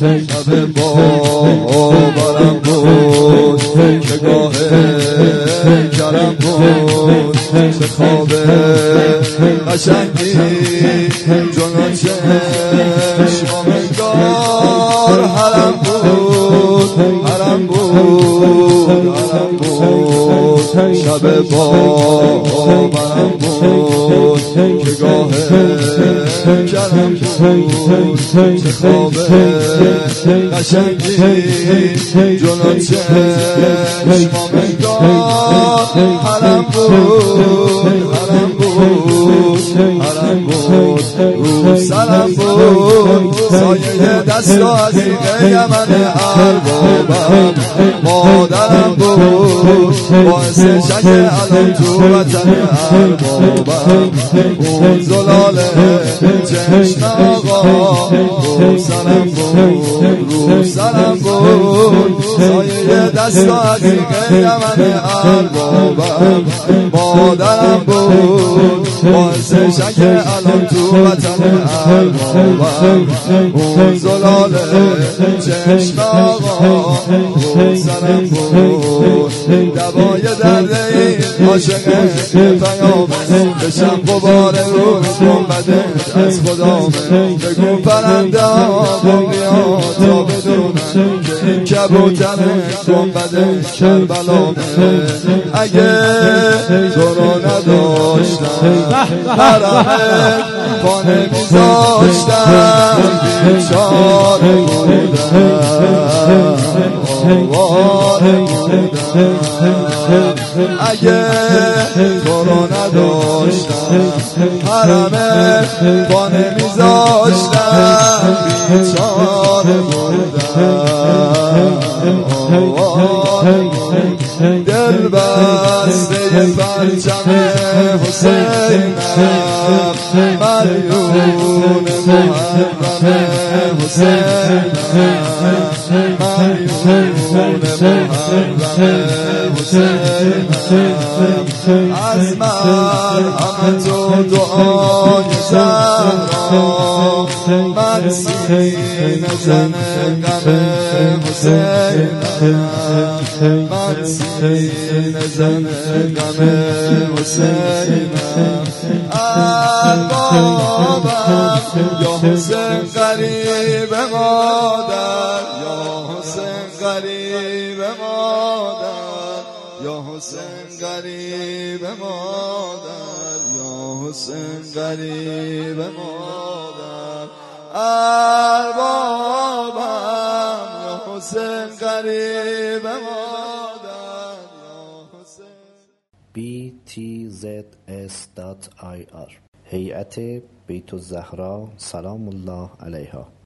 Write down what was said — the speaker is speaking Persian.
شب باورم بود که گاه کرم بود چه خواب قشنگی چشمامگار بود شب باورم بود که گاه کرم بود چه خواب قشنگی جلو حرم بود حرم بود دست و عزیقه یمن اربابم مادرم بود باعث شک الان تو وطن اربابم اون زلال چشم آقا رو سرم بود رو سرم بود سایه دست و عزیقه یمن اربابم مادرم بود باعث شک الان تو وطن اربابم اون زلال چشم از خدامه بگو پرنده بیاد تا بدونن که این کبوتر گنبده کربلامه اگه تو رو نداشتم میذاشتم بیچاره بودم اگه تو رو نداشتم حرمه پانه میذاشتم بیچاره بودم دل بسته پرچم حسینم مریون محرم از دعای من سینه زن غم حسینم اربابم یا حسین قریب مادر یا حسین قریب مادر یا حسین قریب مادر یا حسین قریب مادر. اربابم یا حسین قریب مادر btzs.ir هیئت بیت الزهرا سلام الله علیها.